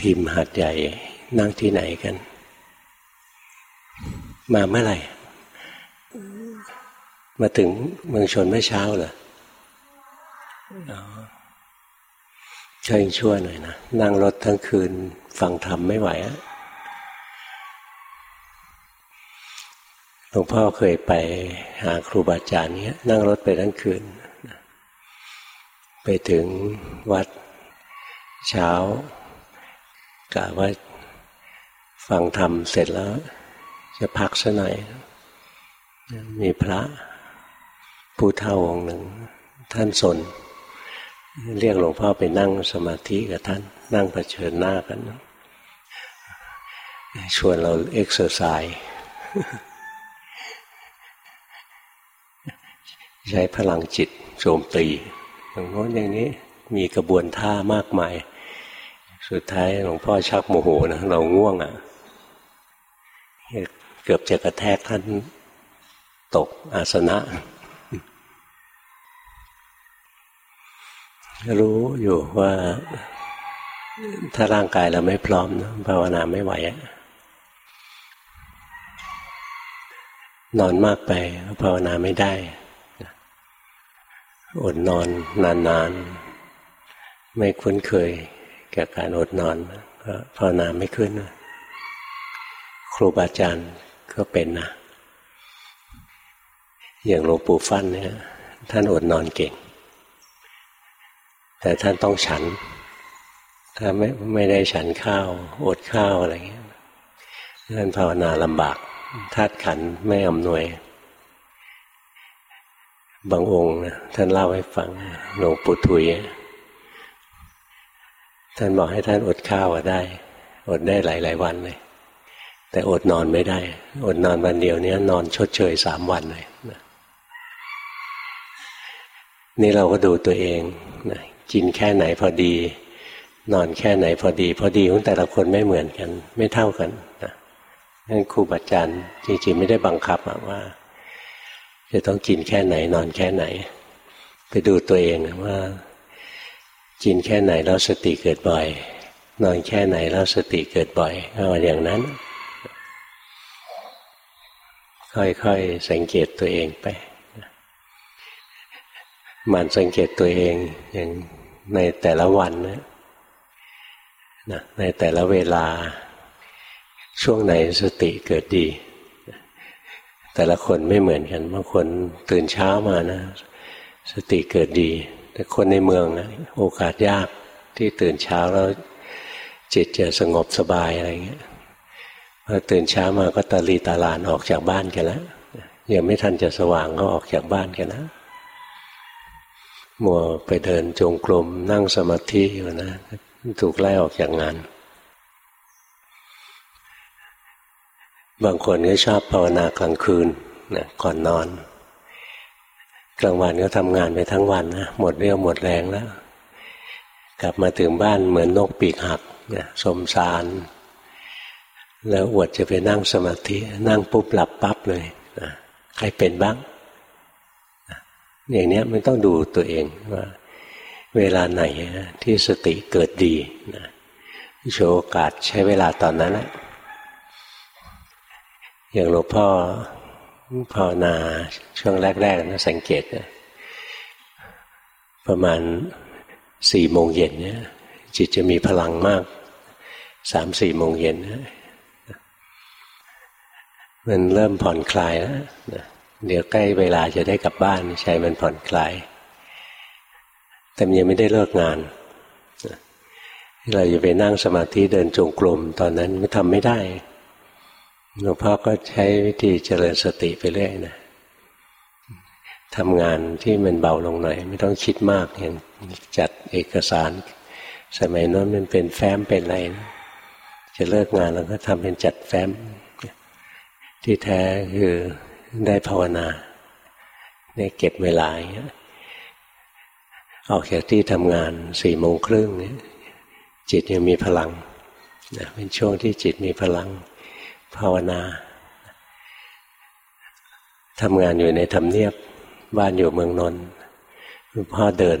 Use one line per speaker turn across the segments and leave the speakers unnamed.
ทีมหัดใหญ่นั่งที่ไหนกัน มาเมื่อไหร่ มาถึงเมืองชนเมื่อเช้าเหรอช่วยช่วยหน่อยนะนั่งรถทั้งคืนฟังธรรมไม่ไหวอะหลวงพ่อเคยไปหาครูบาอาจารย์เนี้ย นั่งรถไปทั้งคืน ไปถึงวัดเช้า กะว่าฟังธรรมเสร็จแล้ว จะพักสักหน่อย มีพระผู้เท่าองค์หนึ่ง ท่านสน เรียกหลวงพ่อไปนั่งสมาธิกับท่าน นั่งเผชิญหน้ากัน ชวนเราเอ็กซ์ไซส์ใช้พลังจิตโจมตีอย่างโน้นอย่างนี้มีกระบวนท่ามากมาย สุดท้ายหลวงพ่อชักโมโหนะเราง่วงอะ่ะ เกือบจะกระแทกท่านตกอาสนะ รู้อยู่ว่า ถ้าร่างกายเราไม่พร้อมนะภาวนาไม่ไหวอะนอนมากไปภาวนาไม่ได้อดนอนนานๆ ไม่คุ้นเคย กับการอดนอนก็ภาวนาไม่ขึ้นครูบาอาจารย์ก็เป็นนะ อย่างหลวงปู่ฟั่นเนี่ยท่านอดนอนเก่ง แต่ท่านต้องฉัน ถ้าไม่ไม่ได้ฉันข้าว อดข้าวอะไรเงี้ยท่านภาวนาลำบากธาตุขันไม่อำนวย บางองค์นะท่านเล่าให้ฟังหลวงปู่ทุย ท่านบอกให้ท่านอดข้าวได้ อดได้หลาย ๆ วันเลย แต่อดนอนไม่ได้ อดนอนวันเดียวนี้นอนชดเชยสามวันเลยนี่เราก็ดูตัวเองนะกินแค่ไหนพอดี นอนแค่ไหนพอดี พอดีของแต่ละคนไม่เหมือนกัน ไม่เท่ากันนะนั่นครูบาอาจารย์จริงๆไม่ได้บังคับว่า จะต้องกินแค่ไหนนอนแค่ไหน ไปดูตัวเองว่า กินแค่ไหนแล้วสติเกิดบ่อย นอนแค่ไหนแล้วสติเกิดบ่อยเอาอย่างนั้น ค่อยๆสังเกตตัวเองไปมันสังเกตตัวเองอย่างในแต่ละวันนะในแต่ละเวลาช่วงไหนสติเกิดดี แต่ละคนไม่เหมือนกันบางคนตื่นเช้ามานะ สติเกิดดี แต่คนในเมืองนะโอกาสยากที่ตื่นเช้าแล้วจิตจะสงบสบายอะไรเงี้ยพอตื่นเช้ามาก็ตะลีตาลานออกจากบ้านกันแล้วยังไม่ทันจะสว่างก็ออกจากบ้านกันนะมัวไปเดินจงกรมนั่งสมาธิอยู่นะถูกไล่ออกจากงาน บางคนก็ชอบภาวนากลางคืนนะก่อนนอน กลางวันก็ทำงานไปทั้งวันนะหมดเรี่ยวหมดแรงแล้ว กลับมาถึงบ้านเหมือนนกปีกหักนะสมสาร แล้วอวดจะไปนั่งสมาธิ นั่งปุ๊บหลับปั๊บเลยนะใครเป็นบ้างอย่างนี้ไม่ต้องดูตัวเองว่า เวลาไหนที่สติเกิดดีนะโชว์โอกาสใช้เวลาตอนนั้นแหละอย่างหลวงพ่อ ภาวนาช่วงแรกๆนะสังเกตนะประมาณสี่โมงเย็นเนี่ยจิตจะมีพลังมากสามสี่โมงเย็นนะมันเริ่มผ่อนคลายแล้วนะเดี๋ยวใกล้เวลาจะได้กลับบ้านใช้มันผ่อนคลาย แต่ยังไม่ได้เลิกงานเราจะไปนั่งสมาธิเดินจงกรมตอนนั้นไม่ทำไม่ได้ หลวงพ่อก็ใช้วิธีเจริญสติไปเรื่อยนะทำงานที่มันเบาลงหน่อย ไม่ต้องคิดมากอย่างจัดเอกสาร สมัยนั้นมันเป็นแฟ้มเป็นอะไรนะจะเลิกงานแล้วก็ทำเป็นจัดแฟ้ม ที่แท้คือได้ภาวนาได้เก็บเวลาอย่างเงี้ยออกจากที่ทำงานสี่โมงครึ่งนี้จิตยังมีพลังนะเป็นช่วงที่จิตมีพลัง ภาวนาทำงานอยู่ในธรรมเนียบบ้านอยู่เมืองนนท์พ่อเดิน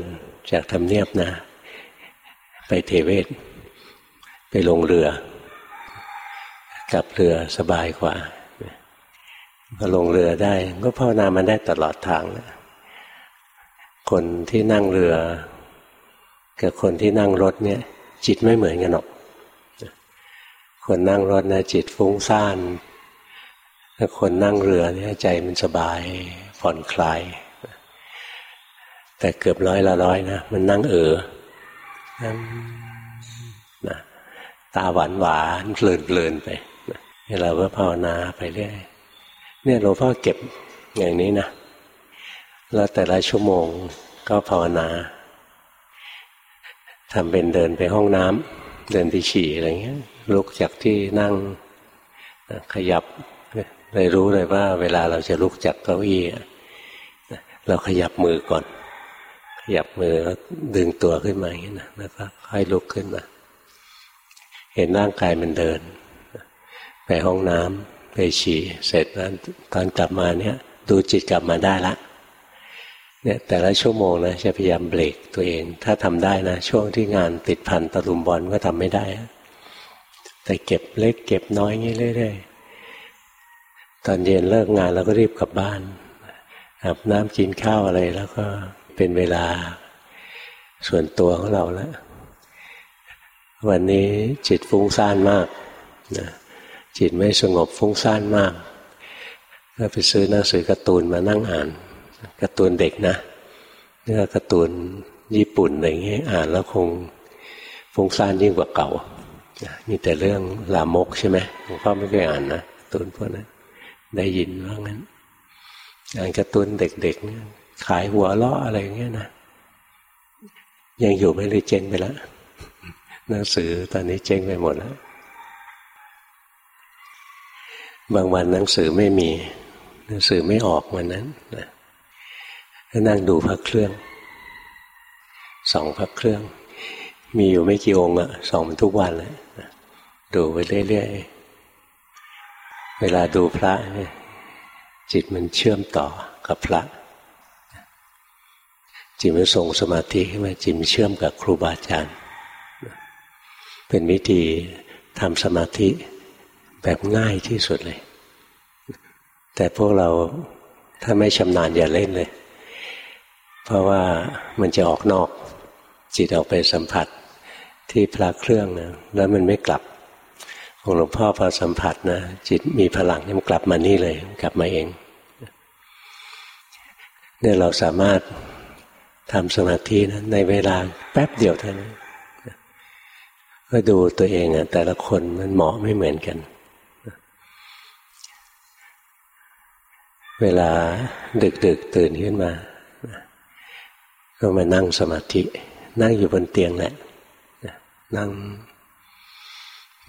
จากธรรมเนียบนะ ไปเทเวศ ไปลงเรือ กลับเรือสบายกว่าพอลงเรือได้ ก็ภาวนามันได้ตลอดทางนะคนที่นั่งเรือ กับคนที่นั่งรถเนี่ย จิตไม่เหมือนกันหรอก คนนั่งรถนะจิตฟุ้งซ่านถ้าคนนั่งเรือเนี่ยใจมันสบายผ่อนคลาย แต่เกือบร้อยละร้อยนะมันนั่งเออนะตาหวานหวานเพลินเพลินไปเราก็ภาวนาไปเรื่อยเนี่ยหลวงพ่อเก็บอย่างนี้นะแล้วแต่ละชั่วโมงก็ภาวนาทำเป็นเดินไปห้องน้ำเดินไปฉี่อะไรเงี้ย ลุกจากที่นั่งขยับเลยรู้เลยว่า เวลาเราจะลุกจากเก้าอี้เราขยับมือก่อน ขยับมือแล้วดึงตัวขึ้นมาอย่างนี้นะแล้วก็ค่อยลุกขึ้นมาเห็นร่างกายมันเดิน ไปห้องน้ำไปฉี่เสร็จแล้วตอนกลับมาเนี่ย ดูจิตกลับมาได้ละเนี่ยแต่ละชั่วโมงนะจะพยายามเบรกตัวเอง ถ้าทำได้นะ ช่วงที่งานติดพันตะลุมบอลก็ทำไม่ได้ แต่เก็บเล็กเก็บน้อยงี้เรื่อยๆตอนเย็นเลิกงานเราก็รีบกลับบ้านอาบน้ำกินข้าวอะไรแล้วก็เป็นเวลาส่วนตัวของเราแล้ววันนี้จิตฟุ้งซ่านมากนะจิตไม่สงบฟุ้งซ่านมากก็ไปซื้อหนังสือการ์ตูนมานั่งอ่านการ์ตูนเด็กนะเนื้อการ์ตูนญี่ปุ่นอะไรเงี้ยอ่านแล้วคงฟุ้งซ่านยิ่งกว่าเก่า มีแต่เรื่องลามกใช่ไหมหลวงพ่อไม่เคยอ่านนะตูนพวกนั้นได้ยินว่างั้นอ่านการ์ตูนเด็กๆเนี่ยขายหัวล้ออะไรอย่างเงี้ยนะยังอยู่ไม่เลยเจ๊งไปแล้วหนังสือตอนนี้เจ๊งไปหมดแล้วบางวันหนังสือไม่มี หนังสือไม่ออกวันนั้นนะก็นั่งดูพระเครื่องสองพระเครื่อง มีอยู่ไม่กี่องค์อะสองมันทุกวันเลย ดูไปเรื่อยๆ เวลาดูพระจิตมันเชื่อมต่อกับพระ จิตมันส่งสมาธิขึ้นมาจิตมันเชื่อมกับครูบาอาจารย์ เป็นวิธีทำสมาธิแบบง่ายที่สุดเลย แต่พวกเราถ้าไม่ชำนาญอย่าเล่นเลย เพราะว่ามันจะออกนอก จิตออกไปสัมผัสที่พระเครื่องนะแล้วมันไม่กลับ ของหลวงพ่อพอสัมผัสนะจิตมีพลังมันกลับมานี่เลยกลับมาเองเนี่ยเราสามารถทำสมาธินะในเวลาแป๊บเดียวเท่านั้นก็ดูตัวเองอะแต่ละคนมันเหมาะไม่เหมือนกัน เวลาดึกๆตื่นขึ้นมา ก็มานั่งสมาธิ นั่งอยู่บนเตียงแหละนั่ง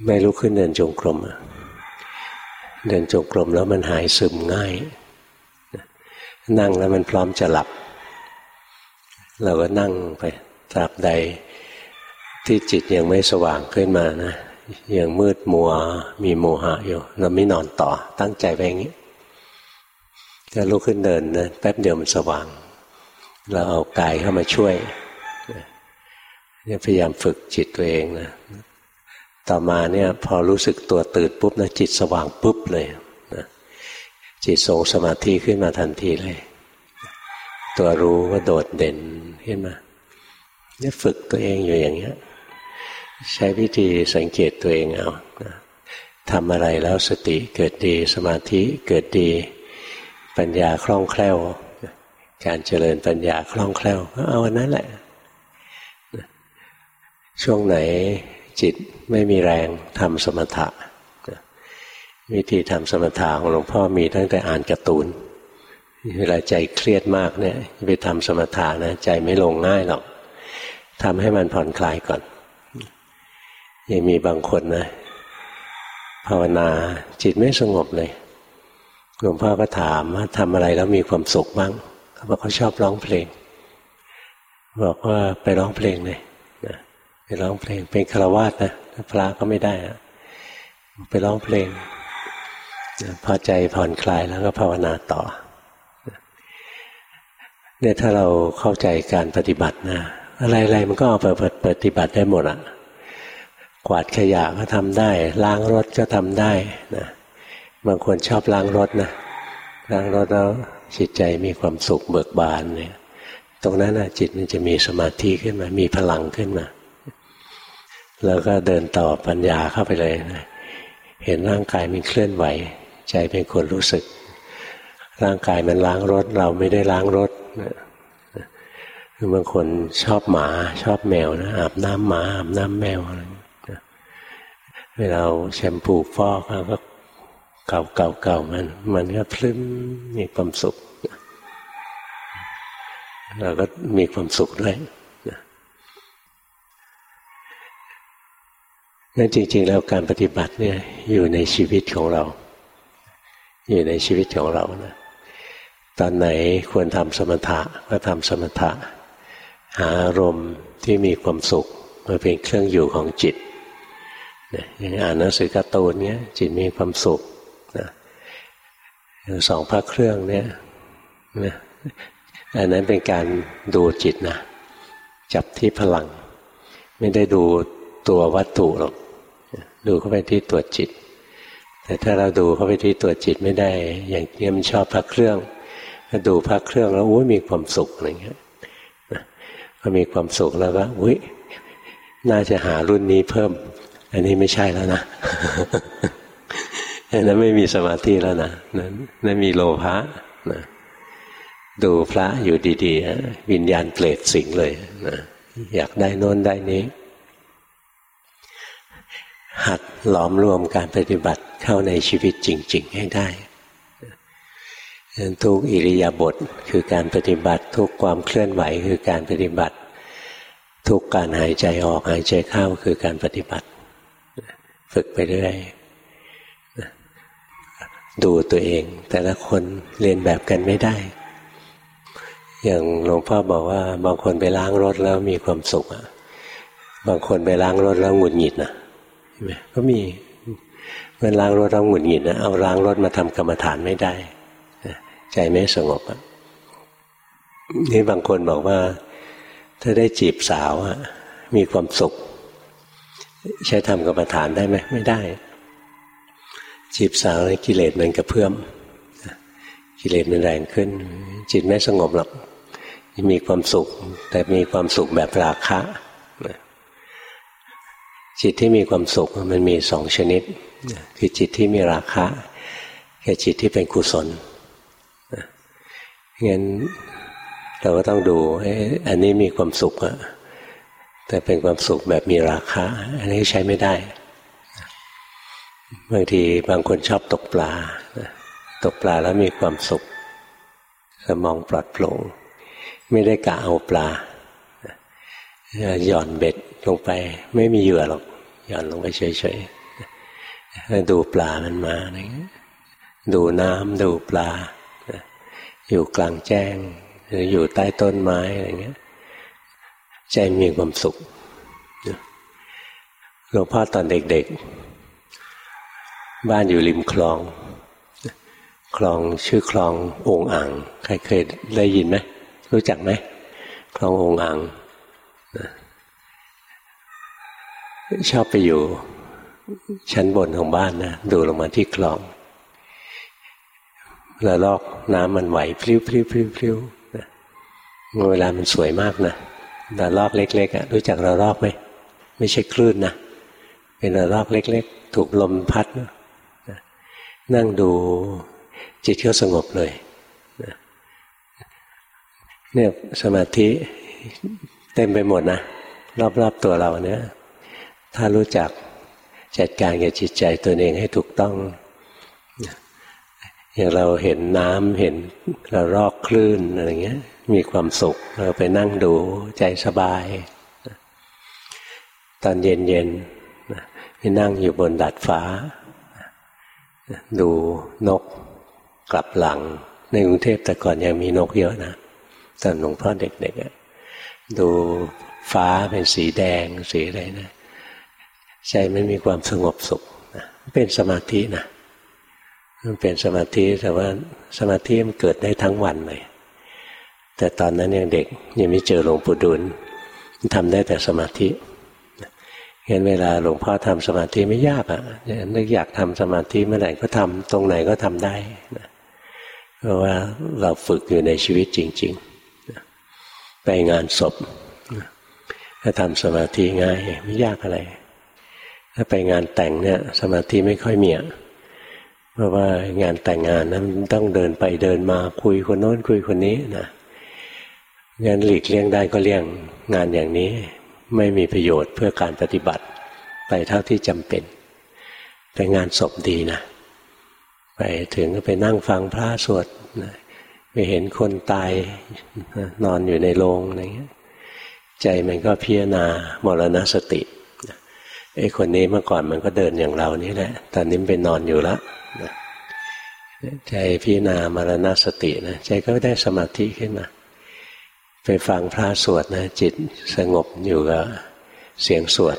ไม่ลุกขึ้นเดินจงกรมเดินจงกรมแล้วมันหายซึมง่าย นั่งแล้วมันพร้อมจะหลับ เราก็นั่งไปตราบใดที่จิตยังไม่สว่างขึ้นมานะยังมืดมัวมีโมหะอยู่เราไม่นอนต่อตั้งใจไปอย่างนี้ก็ลุกขึ้นเดินนะแป๊บเดียวมันสว่าง เราเอากายเข้ามาช่วยเนี่ยพยายามฝึกจิตตัวเองนะ ต่อมาเนี่ยพอรู้สึกตัวตื่นปุ๊บนะจิตสว่างปุ๊บเลยนะจิตทรงสมาธิขึ้นมาทันทีเลย ตัวรู้ว่าโดดเด่นขึ้นมาเนี่ยฝึกตัวเองอยู่อย่างเงี้ย ใช้วิธีสังเกตตัวเองเอาทำอะไรแล้วสติเกิดดีสมาธิเกิดดี ปัญญาคล่องแคล่ว การเจริญปัญญาคล่องแคล่วก็เอาอันนั้นแหละช่วงไหน จิตไม่มีแรงทำสมถะวิธีทำสมถะของหลวงพ่อมีตั้งแต่อ่านการ์ตูน เวลาใจเครียดมากเนี่ยไปทำสมถะนะใจไม่ลงง่ายหรอกทำให้มันผ่อนคลายก่อน ยังมีบางคนนะภาวนาจิตไม่สงบเลยหลวงพ่อก็ถามว่าทำอะไรแล้วมีความสุขบ้างเขาบอกเขาชอบร้องเพลง บอกว่าไปร้องเพลงเลยนะ ไปร้องเพลงเป็นคารวาสนะพระก็ไม่ได้อะไปร้องเพลง พอใจผ่อนคลายแล้วก็ภาวนาต่อเนี่ยถ้าเราเข้าใจการปฏิบัตินะอะไรๆมันก็เอาไปปฏิบัติได้หมดอะกวาดขยะก็ทำได้ ล้างรถก็ทำได้นะบางคนชอบล้างรถนะล้างรถแล้วจิตใจมีความสุขเบิกบานเนี่ย ตรงนั้นนะจิตมันจะมีสมาธิขึ้นมา มีพลังขึ้นมา แล้วก็เดินต่อปัญญาเข้าไปเลยนะเห็นร่างกายมันเคลื่อนไหว ใจเป็นคนรู้สึก ร่างกายมันล้างรถ เราไม่ได้ล้างรถคือบางคนชอบหมาชอบแมวนะอาบน้ำหมาอาบน้ำแมวอะไรเวลาแชมพูฟอกก็เก่าเก่าเก่ามัน มันก็พลึ้มมีความสุขเราก็มีความสุขด้วย นั่นจริง ๆ แล้วการปฏิบัติเนี่ยอยู่ในชีวิตของเรา อยู่ในชีวิตของเรานะตอนไหนควรทำสมถะก็ทำสมถะ หาอารมณ์ที่มีความสุขมาเป็นเครื่องอยู่ของจิตอย่างอ่านหนังสือการ์ตูนเนี้ยจิตมีความสุขนะสองพระเครื่องเนี่ยนะอันนั้นเป็นการดูจิตนะ จับที่พลัง ไม่ได้ดูตัววัตถุหรอก ดูเข้าไปที่ตัวจิต แต่ถ้าเราดูเข้าไปที่ตัวจิตไม่ได้ อย่างเนี้มันชอบพระเครื่องก็ดูพระเครื่องแล้วอุ้ยมีความสุขอะไรเงี้ยพอมีความสุขแล้วก็อุ้ยน่าจะหารุ่นนี้เพิ่ม อันนี้ไม่ใช่แล้วนะอันนั้นไม่มีสมาธิแล้วนะนั้นนั่นมีโลภะนะดูพระอยู่ดีๆวิญญาณเปรตสิงเลยนะอยากได้น้นได้นี้ หัดหลอมรวมการปฏิบัติเข้าในชีวิตจริง ๆ ให้ได้ทุกอิริยาบถคือการปฏิบัติทุกความเคลื่อนไหวคือการปฏิบัติ ทุกการหายใจออกหายใจเข้าคือการปฏิบัติ ฝึกไปเรื่อยดูตัวเอง แต่ละคนเรียนแบบกันไม่ได้ อย่างหลวงพ่อบอกว่า บางคนไปล้างรถแล้วมีความสุขบางคนไปล้างรถแล้วหงุดหงิดนะ ก็มีเมื่อล้างรถแล้วหงุดหงิดนะเอาล้างรถมาทำกรรมฐานไม่ได้ใจไม่สงบอะนี่บางคนบอกว่า ถ้าได้จีบสาวอะมีความสุข ใช้ทำกรรมฐานได้ไหมไม่ได้ จีบสาวกิเลสมันกระเพื่อมกิเลสมันแรงขึ้น จิตไม่สงบหรอกมีความสุข แต่มีความสุขแบบราคะ จิตที่มีความสุขมันมีสองชนิด คือจิตที่มีราคะกับจิตที่เป็นกุศลงั้นเราก็ต้องดูอันนี้มีความสุขอะแต่เป็นความสุขแบบมีราคาอันนี้ใช้ไม่ได้ บางทีบางคนชอบตกปลา ตกปลาแล้วมีความสุขสมองปลอดโปร่ง ไม่ได้กะเอาปลา หย่อนเบ็ดลงไป ไม่มีเหยื่อหรอกหย่อนลงไปเฉยๆดูปลามันมาอะไรเงี้ยดูน้ำดูปลา อยู่กลางแจ้ง หรืออยู่ใต้ต้นไม้อะไรเงี้ย ใจมีความสุขหลวงพ่อตอนเด็กๆ บ้านอยู่ริมคลอง คลองชื่อคลององอ่าง ใครเคยได้ยินไหมรู้จักไหมคลององอ่าง ชอบไปอยู่ ชั้นบนของบ้านนะดูลงมาที่คลองระลอกน้ำมันไหวพลิ้วพลิ้วพลิ้วพลิ้วเวลามันสวยมากนะระลอกเล็กๆอะรู้จักระลอกไหมไม่ใช่คลื่นนะเป็นระลอกเล็ก ๆ ถูกลมพัดนะนั่งดูจิตก็สงบเลยเนี่ยสมาธิ เต็มไปหมดนะรอบๆตัวเราเนี่ย ถ้ารู้จักจัดการกับจิตใจตัวเองให้ถูกต้อง อย่างเราเห็นน้ำเห็นเรารอกคลื่นอะไรเงี้ย มีความสุขเราไปนั่งดูใจสบาย ตอนเย็นเย็นไปนั่งอยู่บนดาดฟ้า ดูนกกลับหลัง ในกรุงเทพแต่ก่อนยังมีนกเยอะนะตอนหลวงพ่อเด็กๆ ดูฟ้าเป็นสีแดงสีอะไรนะใจมันมีความสงบสุขเป็นสมาธินะมันเป็นสมาธิแต่ว่าสมาธิมันเกิดได้ทั้งวันเลย แต่ตอนนั้นยังเด็กยังไม่เจอหลวงปู่ดุลทำได้แต่สมาธิเห็นเวลาหลวงพ่อทำสมาธิไม่ยากอะ่ะนึกอยากทำสมาธิเมื่อไหร่ก็ทำตรงไหนก็ทำได้นะเพราะว่าเราฝึกอยู่ในชีวิตจริง ๆ ไปงานศพถ้าทำสมาธิง่ายไม่ยากอะไร ถ้าไปงานแต่งเนี่ย สมาธิไม่ค่อยมีเพราะว่างานแต่งงานนั้นต้องเดินไปเดินมาคุยคนโน้นคุยคนนี้นะงานหลีกเลี่ยงได้ก็เลี่ยงงานอย่างนี้ ไม่มีประโยชน์เพื่อการปฏิบัติ ไปเท่าที่จำเป็น ไปงานศพดีนะไปถึงก็ไปนั่งฟังพระสวด ไปเห็นคนตายนอนอยู่ในโรงอะไรเงี้ย ใจมันก็พิจารณามรณสติไอ้คนนี้เมื่อก่อนมันก็เดินอย่างเรานี่แหละ ตอนนี้เป็นนอนอยู่แล้วใจพิจารณามรณสตินะใจก็ได้สมาธิขึ้นมาไปฟังพระสวดนะจิตสงบอยู่กับเสียงสวด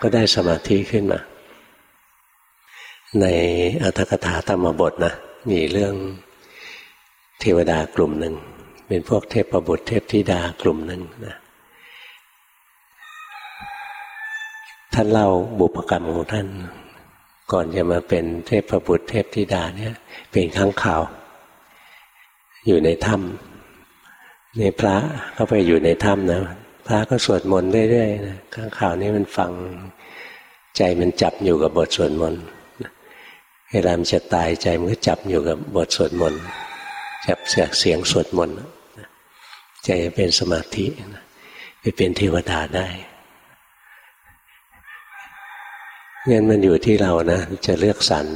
ก็ได้สมาธิขึ้นมา ในอัตถกถาธรรมบทนะมีเรื่อง เทวดากลุ่มหนึ่ง เป็นพวกเทพประบุตรเทพธิดากลุ่มหนึ่งนะท่านเล่าบุพกรรมของท่าน ก่อนจะมาเป็นเทพประบุตรเทพธิดาเนี่ย เป็นข้างข่าว อยู่ในถ้ำในพระเข้าไปอยู่ในถ้ำนะพระก็สวดมนต์เรื่อยๆนะข้างข่าวนี้มันฟังใจมันจับอยู่กับบทสวดมนต์เวลามันจะตายใจมันก็จับอยู่กับบทสวดมนต์ จับเสียงเสียงสวดมนต์ใจจะเป็นสมาธิไปเป็นเทวดาได้เงินมันอยู่ที่เรานะ จะเลือกสรร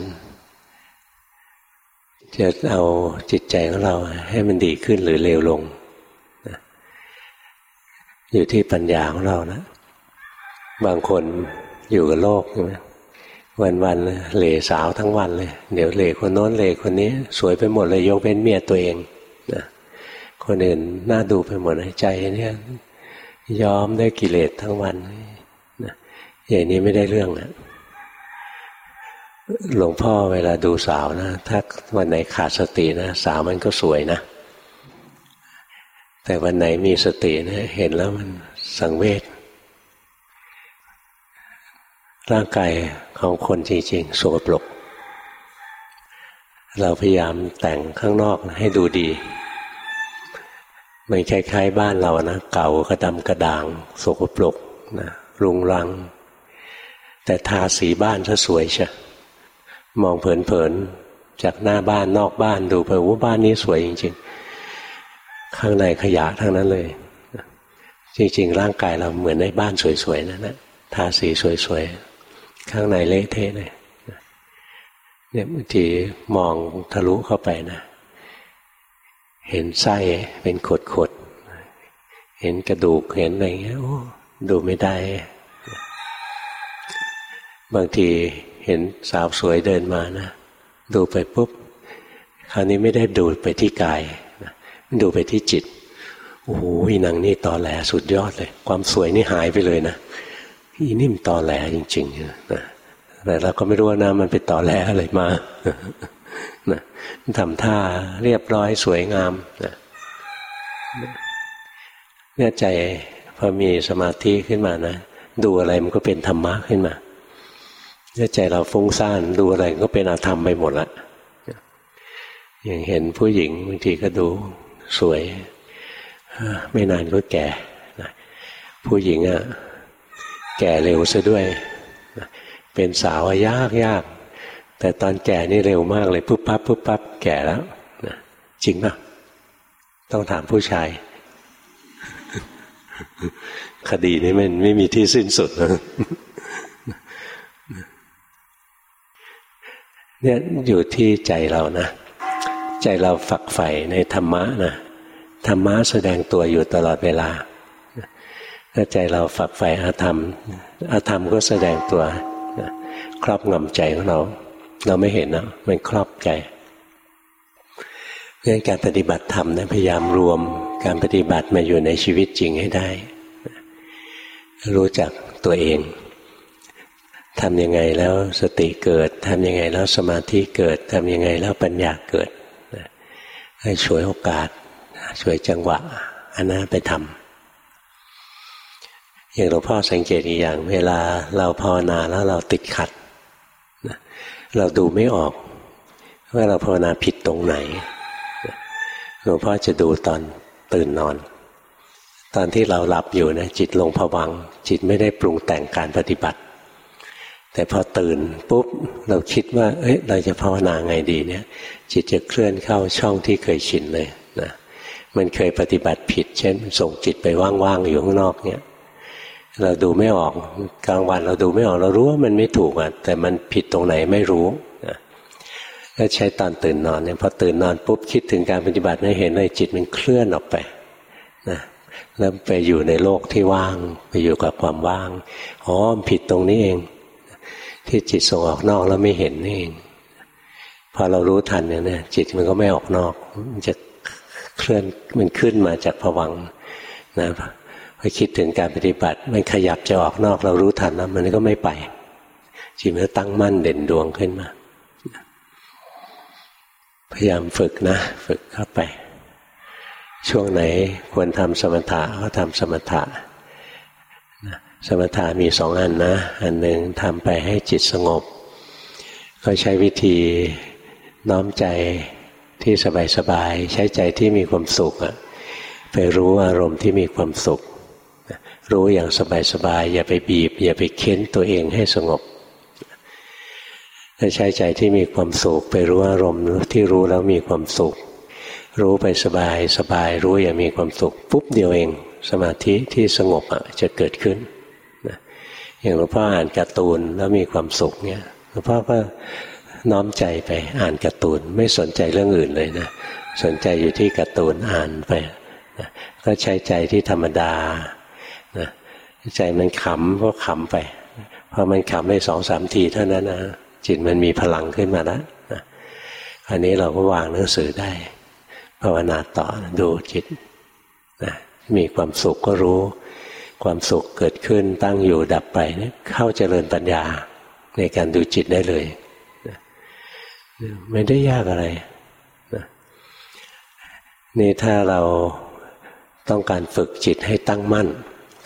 จะเอาจิตใจของเราให้มันดีขึ้นหรือเลวลงอยู่ที่ปัญญาของเรานะ บางคนอยู่กับโลกใช่ไหม วันวันเหล่สาวทั้งวันเลย เดี๋ยวเหล่คนโน้นเหล่คนนี้ สวยไปหมดเลยยกเป็นเมียตัวเองนะคนอื่นน่าดูไปหมดใจเนี่ยยอมได้กิเลสทั้งวันนะอย่างนี้ไม่ได้เรื่องนะหลวงพ่อเวลาดูสาวนะ ถ้าวันไหนขาดสตินะ สาวมันก็สวยนะ แต่วันไหนมีสตินะเห็นแล้วมันสังเวชร่างกาย ของคนจริงๆสกปรก เราพยายามแต่งข้างนอกให้ดูดี มันคล้ายๆบ้านเรานะเก่ากระดำกระด่างสกปรกนะรุงรัง แต่ทาสีบ้านซะสวยใช่มองเผินๆจากหน้าบ้านนอกบ้านดูไปว่าบ้านนี้สวยจริง ๆ ข้างในขยะทั้งนั้นเลยจริงๆ ร่างกายเราเหมือนในบ้านสวยๆนั่นแหละทาสีสวยๆ ข้างในเละเทะเลยเนี่ยบางทีมองทะลุเข้าไปนะ เห็นไส้เป็นขดๆเห็นกระดูกเห็นอะไรเงี้ยโอ้ดูไม่ได้ บางทีเห็นสาวสวยเดินมานะดูไปปุ๊บ คราวนี้ไม่ได้ดูไปที่กายดูไปที่จิตโอ้โหนางนี่ตอแหลสุดยอดเลย ความสวยนี่หายไปเลยนะ อีนิ่มตอแหลจริงๆนะแต่เราก็ไม่รู้นะมันไปตอแหลอะไรมานะทำท่าเรียบร้อยสวยงามนะเนี่ยใจพอมีสมาธิขึ้นมานะดูอะไรมันก็เป็นธรรมะขึ้นมาเนี่ยใจเราฟุ้งซ่านดูอะไรก็เป็นอาธรรมไปหมดละอย่างเห็นผู้หญิงบางทีก็ดูสวย ไม่นานก็แก่ผู้หญิงอะ่ะ แก่เร็วซะด้วย เป็นสาวยากยาก แต่ตอนแก่นี่เร็วมากเลยปุ๊บปั๊บปุ๊บปั๊บแก่แล้วจริงปะต้องถามผู้ชาย คดีนี้มันไม่มีที่สิ้นสุดเนี่ยอยู่ที่ใจเรานะ ใจเราฝักใฝ่ในธรรมะนะธรรมะแสดงตัวอยู่ตลอดเวลา ถ้าใจเราฝักใฝ่อาธรรม อาธรรมก็แสดงตัวครอบงำใจของเรา เราไม่เห็นนะมันครอบใจเรื่องการปฏิบัติธรรมนะพยายามรวมการปฏิบัติมาอยู่ในชีวิตจริงให้ได้ รู้จักตัวเองทำยังไงแล้วสติเกิดทำยังไงแล้วสมาธิเกิดทำยังไงแล้วปัญญาเกิดให้ช่วยโอกาสช่วยจังหวะอันนั้นไปทำ อย่างหลวงพ่อสังเกตอีกอย่าง เวลาเราภาวนาแล้วเราติดขัดเราดูไม่ออกว่าเราภาวนาผิดตรงไหนหลวงพ่อจะดูตอนตื่นนอน ตอนที่เราหลับอยู่นะจิตลงผวัง จิตไม่ได้ปรุงแต่งการปฏิบัติ แต่พอตื่นปุ๊บเราคิดว่า เอ้ยเราจะภาวนาไงดีเนี่ย จิตจะเคลื่อนเข้าช่องที่เคยชินเลยนะมันเคยปฏิบัติผิด เช่น ส่งจิตไปว่างๆอยู่ข้างนอกเนี่ย เราดูไม่ออกกลางวันเราดูไม่ออก เรารู้ว่ามันไม่ถูกอะแต่มันผิดตรงไหนไม่รู้ก็ใช้ตอนตื่นนอนเนี่ยพอตื่นนอนปุ๊บคิดถึงการปฏิบัติเนี่ยเห็นเลยจิตมันเคลื่อนออกไปนะแล้วไปอยู่ในโลกที่ว่าง ไปอยู่กับความว่างอ๋อผิดตรงนี้เอง ที่จิตส่งออกนอกแล้วไม่เห็นนี่เองพอเรารู้ทันเนี่ยจิตมันก็ไม่ออกนอก มันจะเคลื่อนมันขึ้นมาจากผวังนะ พอคิดถึงการปฏิบัติ มันขยับจะออกนอกเรารู้ทันแล้วมันก็ไม่ไปจิตมันตั้งมั่นเด่นดวงขึ้นมา พยายามฝึกนะ ฝึกเข้าไป ช่วงไหนควรทำสมถะก็ทำสมถะสมถะมีสองอันนะ อันหนึ่งทำไปให้จิตสงบ ก็ใช้วิธีน้อมใจที่สบายๆใช้ใจที่มีความสุขไปรู้อารมณ์ที่มีความสุข รู้อย่างสบายๆอย่าไปบีบ อย่าไปเค้นตัวเองให้สงบใช้ใจที่มีความสุขไปรู้อารมณ์ที่รู้แล้วมีความสุข รู้ไปสบายสบายรู้อย่างมีความสุขปุ๊บเดียวเอง สมาธิที่สงบอะจะเกิดขึ้นนะอย่างหลวงพ่ออ่านการ์ตูนแล้วมีความสุขเนี่ยหลวงพ่อก็น้อมใจไปอ่านการ์ตูนไม่สนใจเรื่องอื่นเลยนะสนใจอยู่ที่การ์ตูนอ่านไปนะก็ใช้ใจที่ธรรมดา ใจมันขำก็ขำไปพอมันขำได้สองสามทีเท่านั้นนะจิตมันมีพลังขึ้นมาแล้วอันนี้เราก็วางหนังสือได้ ภาวนาต่อดูจิตนะมีความสุขก็รู้ ความสุขเกิดขึ้นตั้งอยู่ดับไปเนี่ยเข้าเจริญปัญญาในการดูจิตได้เลยนะไม่ได้ยากอะไรนะนี่ถ้าเราต้องการฝึกจิตให้ตั้งมั่น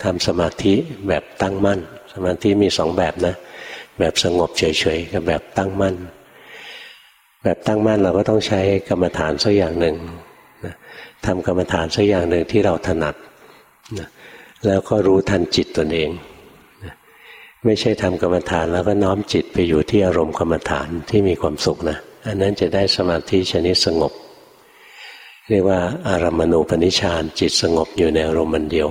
ทำสมาธิแบบตั้งมั่น สมาธิมีสองแบบนะ แบบสงบเฉยๆกับแบบตั้งมั่น แบบตั้งมั่นเราก็ต้องใช้กรรมฐานสักอย่างหนึ่งนะทำกรรมฐานสักอย่างหนึ่งที่เราถนัดนะแล้วก็รู้ทันจิตตนเองนะไม่ใช่ทำกรรมฐานแล้วก็น้อมจิตไปอยู่ที่อารมณ์กรรมฐานที่มีความสุขนะอันนั้นจะได้สมาธิชนิดสงบ เรียกว่าอารมณูปนิชานจิตสงบอยู่ในอารมณ์มันเดียว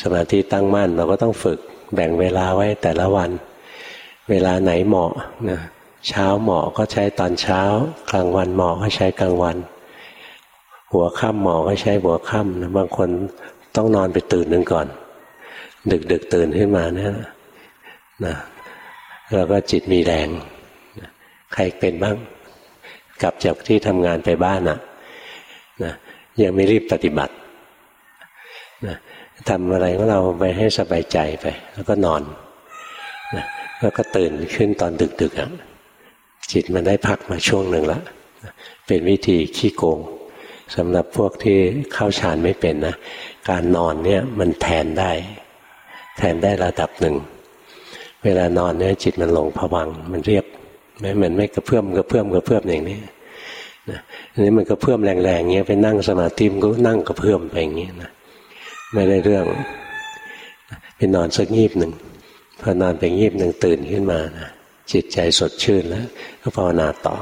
สมาธิตั้งมั่นเราก็ต้องฝึกแบ่งเวลาไว้แต่ละวัน เวลาไหนเหมาะนะเช้าเหมาะก็ใช้ตอนเช้า กลางวันเหมาะก็ใช้กลางวัน หัวค่ำเหมาะก็ใช้หัวค่ำนะบางคนต้องนอนไปตื่นหนึ่งก่อน ดึกดึกตื่นขึ้นมาเนี่ยนะแล้วก็จิตมีแรง ใครเป็นบ้าง กลับจากที่ทำงานไปบ้านอะนะยังไม่รีบปฏิบัติ ทำอะไรก็เราไปให้สบายใจไป แล้วก็นอนนะแล้วก็ตื่นขึ้นตอนดึกๆอะจิตมันได้พักมาช่วงหนึ่งละเป็นวิธีขี้โกงสำหรับพวกที่เข้าฌานไม่เป็นนะการนอนเนี่ยมันแทนได้ แทนได้ระดับหนึ่ง เวลานอนเนี่ยจิตมันลงผวังมันเรียบไม่เหมือนไม่กระเพื่อมกระเพื่อมกระเพื่อมอย่างนี้นะนี้มันกระเพื่อมแรงๆเงี้ยไปนั่งสมาธิมันก็นั่งกระเพื่อมไปอย่างนี้นะ ไม่ได้เรื่องไปนอนสักงีบหนึ่งพอนอนไปงีบหนึ่งตื่นขึ้นมานะจิตใจสดชื่นแล้ว ก็ภาวนาต่อ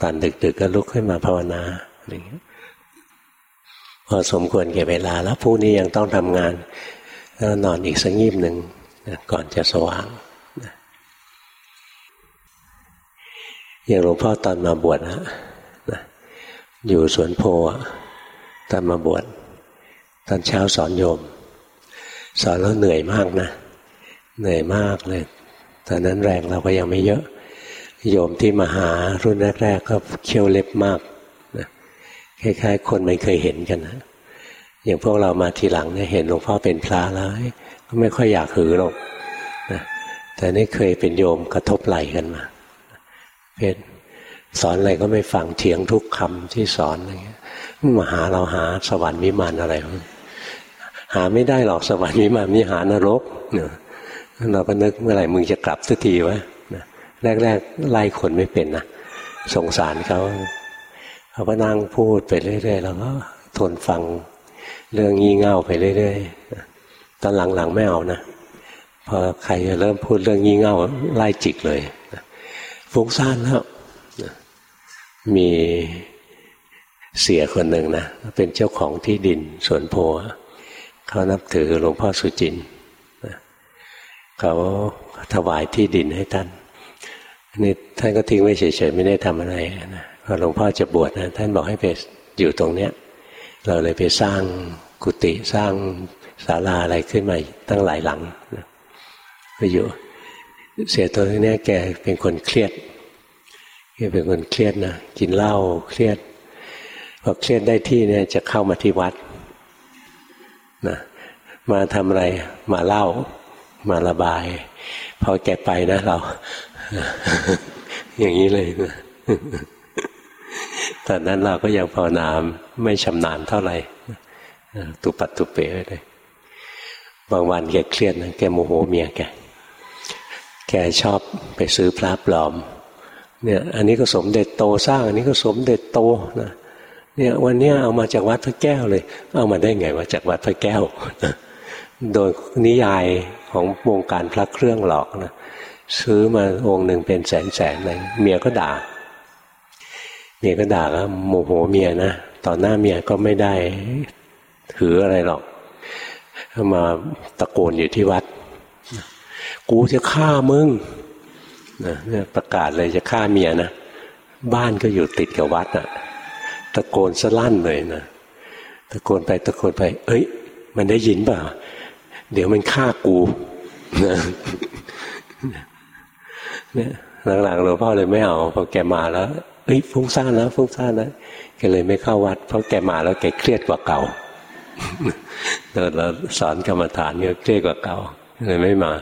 ตอนดึกๆกก็ลุกขึ้นมาภาวนาอะไรเงี้ยพอสมควรแก่เวลาแล้วผู้นี้ยังต้องทำงานแล้วนอนอีกสักงีบหนึ่งก่อนจะสว่างอย่างหลวงพ่อตอนมาบวชนะอยู่สวนโพตอนมาบวช ตอนเช้าสอนโยม สอนแล้วเหนื่อยมากนะ เหนื่อยมากเลยตอนนั้นแรงเราก็ยังไม่เยอะ โยมที่มาหารุ่นแรก ๆ ก็เคี้ยวเล็บมากนะคล้ายๆ คนไม่เคยเห็นกันนะอย่างพวกเรามาทีหลังเนี่ยเห็นหลวงพ่อเป็นพระแล้วก็ไม่ค่อยอยากหือหรอกนะแต่นี่เคยเป็นโยมกระทบไหลกันมาเป็น สอนอะไรก็ไม่ฟังเถียงทุกคำที่สอนอะไรเงี้ยมาหาเราหาสวรรค์วิมานอะไร หาไม่ได้หรอกสวรรค์มีมานมีหานรกเนี่ยเราก็นึกเมื่อไหร่มึงจะกลับสักทีวะแรกๆไล่คนไม่เป็นนะสงสารเขาเขาก็นั่งพูดไปเรื่อยๆแล้วก็ทนฟังเรื่องงี่เง่าไปเรื่อยๆตอนหลังๆไม่เอานะพอใครจะเริ่มพูดเรื่องงี่เง่าไล่จิกเลยฟุ้งซ่านแล้ว มีเสียคนหนึ่งนะเป็นเจ้าของที่ดินสวนโพเขานับถือหลวงพ่อสุจินเขาถวายที่ดินให้ท่านนี่ท่านก็ทิ้งไว้เฉยๆไม่ได้ทำอะไรนะพอหลวงพ่อจะบวชนะท่านบอกให้ไปอยู่ตรงเนี้ย เราเลยไปสร้างกุฏิสร้างศาลาอะไรขึ้นมาตั้งหลายหลังนะไปอยู่ เสียตัวนี้แกเป็นคนเครียด แกเป็นคนเครียดนะกินเหล้าเครียดพอเครียดได้ที่เนี่ยจะเข้ามาที่วัดนะมาทำอะไรมาเล่ามาระบาย พอแกไปนะเรา อย่างนี้เลยนะตอนนั้นเราก็ยังภาวนาไม่ชำนาญเท่าไหร่ตุปัดตุเป๋เลย บางวันแกเครียดนะแกโมโหเมียแก แกชอบไปซื้อพระปลอม เนี่ยอันนี้ก็สมเด็จโตสร้าง อันนี้ก็สมเด็จโตนะเนี่ยวันนี้เอามาจากวัดพระแก้วเลย เอามาได้ไงมาจากวัดพระแก้วโดยนิยายของวงการพระเครื่องหลอกนะซื้อมาองค์หนึ่งเป็นแสนแสนเลยเมียก็ด่า เมียก็ด่าก็โมโหเมียนะต่อหน้าเมียก็ไม่ได้ถืออะไรหรอก มาตะโกนอยู่ที่วัด กูจะฆ่ามึง นะประกาศเลยจะฆ่าเมียนะบ้านก็อยู่ติดกับวัดอะ ตะโกนสลั่นเลยนะตะโกนไปตะโกนไป เอ้ย มันได้ยินเปล่าเดี๋ยวมันฆ่ากูเนี่ยหลังๆหลวงพ่อเลยไม่เอาพอแกมาแล้วเอ้ยฟุ้งซ่านแล้วฟุ้งซ่านแล้วแกเลยไม่เข้าวัด เพราะแกมาแล้วแกเครียดกว่าเก่าเราสอนกรรมฐานเนี่ยเครียดกว่าเก่าเลยไม่มา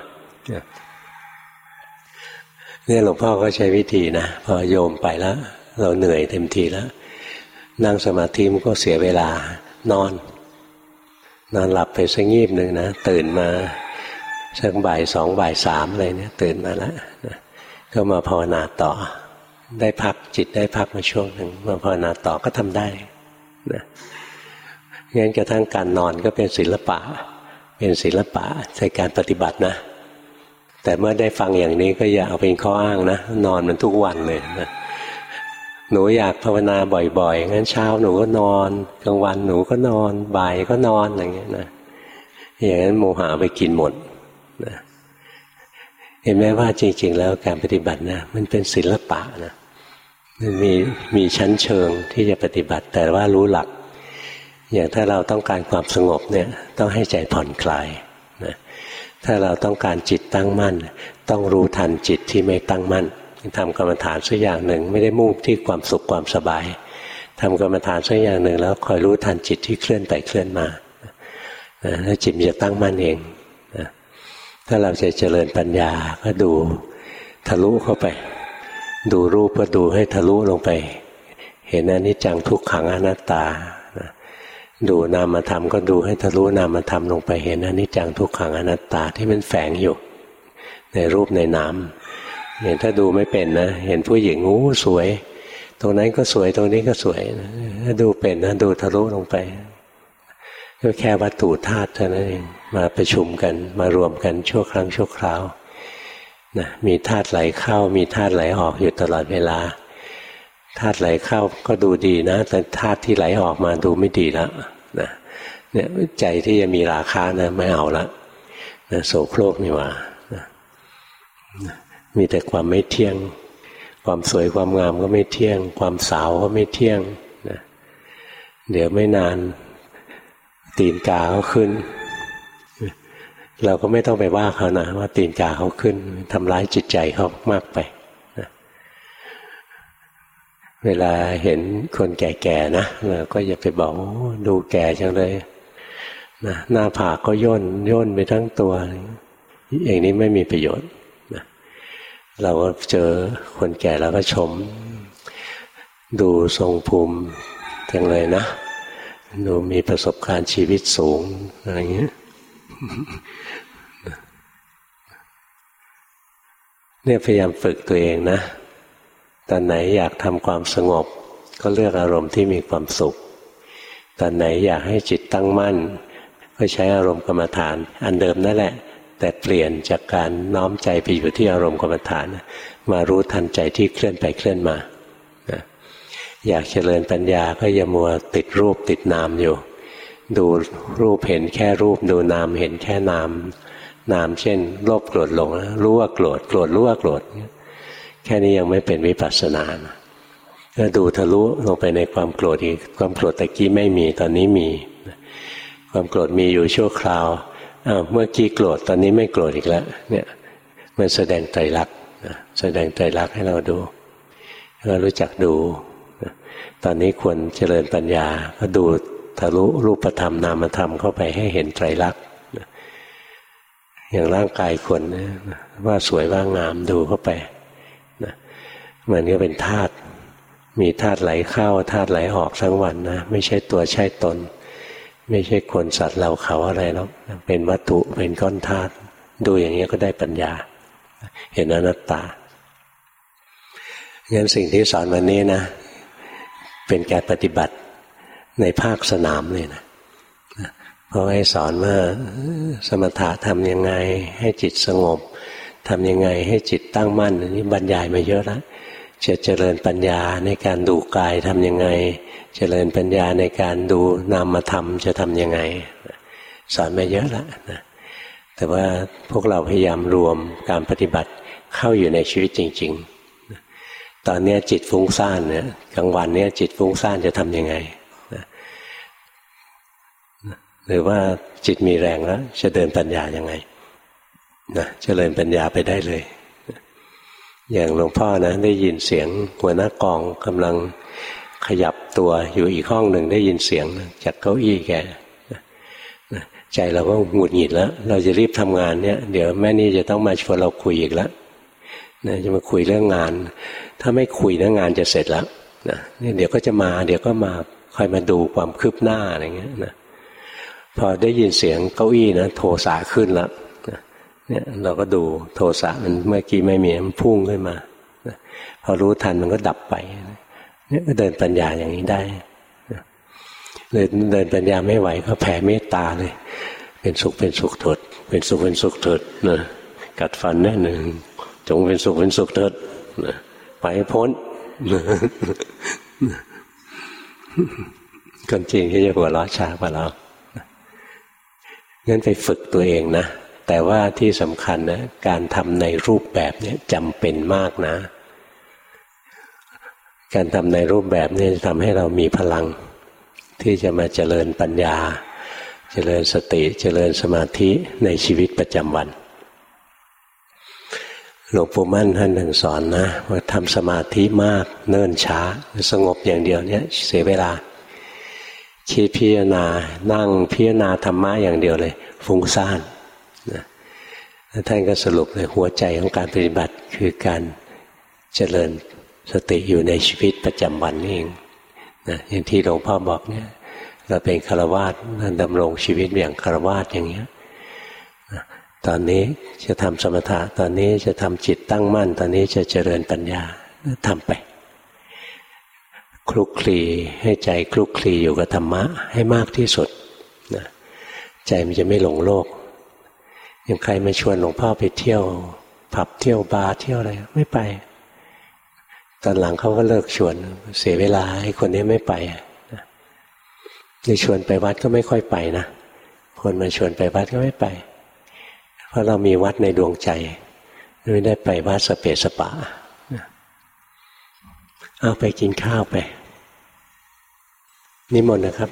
เนี่ยหลวงพ่อก็ใช้วิธีนะพอโยมไปแล้ว เราเหนื่อยเต็มทีแล้ว นั่งสมาธิมันก็เสียเวลานอน นอนหลับไปสักงีบหนึ่งนะ ตื่นมาสักบ่ายสองบ่ายสามอะไรเนี่ย ตื่นมาแล้วก็มาภาวนาต่อ ได้พักจิตได้พักมาช่วงหนึ่งมาภาวนาต่อก็ทำได้นะงั้นกระทั่งการนอนก็เป็นศิลปะ เป็นศิลปะในการปฏิบัตินะ แต่เมื่อได้ฟังอย่างนี้ก็อย่าเอาเป็นข้ออ้างนะนอนมันทุกวันเลยนะหนูอยากภาวนาบ่อยๆ งั้นเช้าหนูก็นอน กลางวันหนูก็นอน บ่ายก็นอนอย่างเงี้ยนะ อย่างนั้นโมหะไปกินหมดนะเห็นไหมว่าจริง ๆ แล้วการปฏิบัตินะมันเป็นศิลปะนะมันมีมีชั้นเชิงที่จะปฏิบัติ แต่ว่ารู้หลัก อย่างถ้าเราต้องการความสงบเนี่ย ต้องให้ใจผ่อนคลาย ถ้าเราต้องการจิตตั้งมั่น ต้องรู้ทันจิตที่ไม่ตั้งมั่นทำกรรมฐานสักอย่างหนึ่ง ไม่ได้มุ่งที่ความสุขความสบายทำกรรมฐานสักอย่างหนึ่ง แล้วคอยรู้ทันจิตที่เคลื่อนไปเคลื่อนมาแล้วจิตจะตั้งมั่นเองถ้าเราจะเจริญปัญญาก็ดูทะลุเข้าไป ดูรูปก็ดูให้ทะลุลงไป เห็นอนิจจังทุกขังอนัตตา ดูนามธรรมก็ดูให้ทะลุนามธรรมลงไปเห็นอนิจจังทุกขังอนัตตาที่มันแฝงอยู่ ในรูปในนามเห็นถ้าดูไม่เป็นนะเห็นผู้หญิงงูสวย ตรงนั้นก็สวยตรงนี้ก็สวยถ้าดูเป็นนะดูทะลุลงไป ก็แค่วัตถุธาตุเท่านั้นเองมาประชุมกันมารวมกันชั่วครั้งชั่วคราวนะมีธาตุไหลเข้ามีธาตุไหลออกอยู่ตลอดเวลา ธาตุไหลเข้าก็ดูดีนะ แต่ธาตุที่ไหลออกมาดูไม่ดีแล้วนะเนี่ยใจที่จะมีราคานะไม่เอาละนะโสโครกนี่ว่ามีแต่ความไม่เที่ยง ความสวยความงามก็ไม่เที่ยง ความสาวก็ไม่เที่ยงนะเดี๋ยวไม่นานตีนกาเขาขึ้น เราก็ไม่ต้องไปว่าเขานะว่าตีนกาเขาขึ้นทำร้ายจิตใจเขามากไป เวลาเห็นคนแก่ๆนะเราก็อย่าไปบอกดูแก่จังเลยนะหน้าผากก็ย่นย่นไปทั้งตัว อย่างนี้ไม่มีประโยชน์เราก็เจอคนแก่แล้วก็ชม ดูทรงภูมิจังเลยนะ ดูมีประสบการณ์ชีวิตสูงอะไรเงี้ยเนี่ยพยายามฝึกตัวเองนะ ตอนไหนอยากทำความสงบ ก็เลือกอารมณ์ที่มีความสุข ตอนไหนอยากให้จิตตั้งมั่น ก็ใช้อารมณ์กรรมฐาน อันเดิมนั่นแหละ แต่เปลี่ยนจากการน้อมใจไปอยู่ที่อารมณ์กรรมฐาน มารู้ทันใจที่เคลื่อนไปเคลื่อนมา อยากเจริญปัญญาก็อย่ามัวติดรูปติดนามอยู่ ดูรูปเห็นแค่รูปดูนามเห็นแค่นามนามเช่น โลภโกรธหลงรู้ว่าโกรธโกรธรู้ว่าโกรธ แค่นี้ยังไม่เป็นวิปัสสนาก็ดูทะลุลงไปในความโกรธอีก ความโกรธตะกี้ไม่มีตอนนี้มี ความโกรธมีอยู่ชั่วคราวเมื่อกี้โกรธตอนนี้ไม่โกรธอีกแล้ว เนี่ยมันแสดงไตรลักษณ์แสดงไตรลักษณ์ให้เราดูเรารู้จักดู ตอนนี้ควรเจริญปัญญา ก็ดูทะลุรูปธรรมนามธรรมเข้าไปให้เห็นไตรลักษณ์อย่างร่างกายคนว่าสวยว่างามดูเข้าไป มันก็เป็นธาตุมีธาตุไหลเข้าธาตุไหลออกทั้งวันนะไม่ใช่ตัวใช่ตน ไม่ใช่คนสัตว์เราเขาอะไรหรอกเป็นวัตถุเป็นก้อนธาตุดูอย่างนี้ก็ได้ปัญญา เห็นอนัตตางั้นสิ่งที่สอนวันนี้นะ เป็นการปฏิบัติในภาคสนามเลยนะเพราะให้สอนว่าสมถะทำยังไง ให้จิตสงบทำยังไง ให้จิตตั้งมั่นอันนี้บรรยายมาเยอะแล้ว จะเจริญปัญญาในการดูกายทำยังไง เจริญปัญญาในการดูนามธรรมจะทำยังไง สอนมาเยอะแล้วนะแต่ว่าพวกเราพยายามรวมการปฏิบัติเข้าอยู่ในชีวิตจริง ๆ ตอนนี้จิตฟุ้งซ่านเนี่ยกลางวันเนี่ยจิตฟุ้งซ่านจะทำยังไงหรือว่าจิตมีแรงแล้วจะเดินปัญญายังไงนะจะเดินปัญญาไปได้เลย อย่างหลวงพ่อนะได้ยินเสียงหัวหน้ากองกำลังขยับตัวอยู่อีกห้องหนึ่งได้ยินเสียงจากเก้าอี้แกใจเราก็หงุดหงิดแล้ว เราจะรีบทำงานเนี่ย เดี๋ยวแม่นี่จะต้องมาชวนเราคุยอีกแล้วนะจะมาคุยเรื่องงาน ถ้าไม่คุยนะงานจะเสร็จแล้วนะนี่ยเดี๋ยวก็จะมา เดี๋ยวก็มาคอยมาดูความคืบหน้าอะไรเงี้ยนะพอได้ยินเสียงเก้าอี้นะโทสะขึ้นแล้ว เนี่ยเราก็ดูโทสะมันเมื่อกี้ไม่มีมันพุ่งขึ้นมาพอรู้ทันมันก็ดับไปเนี่ยก็เดินปัญญาอย่างนี้ได้เลยเดินปัญญาไม่ไหวก็แผ่เมตตาเลย เป็นสุขเป็นสุขเถิดเป็นสุขเป็นสุขเถิดนะกัดฟันแน่หนึ่งจงเป็นสุขเป็นสุขเถิดนะไปพ้นคนจริงก็จะหัวเราะช้ากว่าเรางั้นไปฝึกตัวเองนะ แต่ว่าที่สำคัญนะการทำในรูปแบบเนี้จำเป็นมากนะ การทำในรูปแบบเนี้จะทำให้เรามีพลัง ที่จะมาเจริญปัญญา เจริญสติเจริญสมาธิในชีวิตประจำวันหลวงปู่มั่นท่านหนึ่งสอนนะว่าทำสมาธิมากเนิ่นช้า สงบอย่างเดียวเนี่ยเสียเวลาคิดพิจารณานั่งพิจารณาธรรมะอย่างเดียวเลยฟุ้งซ่าน นะท่านก็สรุปเลยหัวใจของการปฏิบัติคือการเจริญสติอยู่ในชีวิตประจำวันนี่เองนะอย่างที่หลวงพ่อบอกเนี่ย เราเป็นคาวาสดำรงชีวิตอย่างคาวาสอย่างเงี้ยตอนนี้จะทำสมถะตอนนี้จะทำจิตตั้งมั่น ตอนนี้จะเจริญปัญญาทำไปคลุกคลีให้ใจคลุกคลีอยู่กับธรรมะให้มากที่สุดนะใจมันจะไม่หลงโลก อย่างใครมาชวนหลวงพ่อไปเที่ยว ผับเที่ยวบาร์เที่ยวอะไรไม่ไป ตอนหลังเขาก็เลิกชวนเสียเวลาให้คนนี้ไม่ไปในชวนไปวัดก็ไม่ค่อยไปนะคนมาชวนไปวัดก็ไม่ไป เพราะเรามีวัดในดวงใจไม่ได้ไปวัดสเปสปะเอาไปกินข้าวไป นิมนต์นะครับ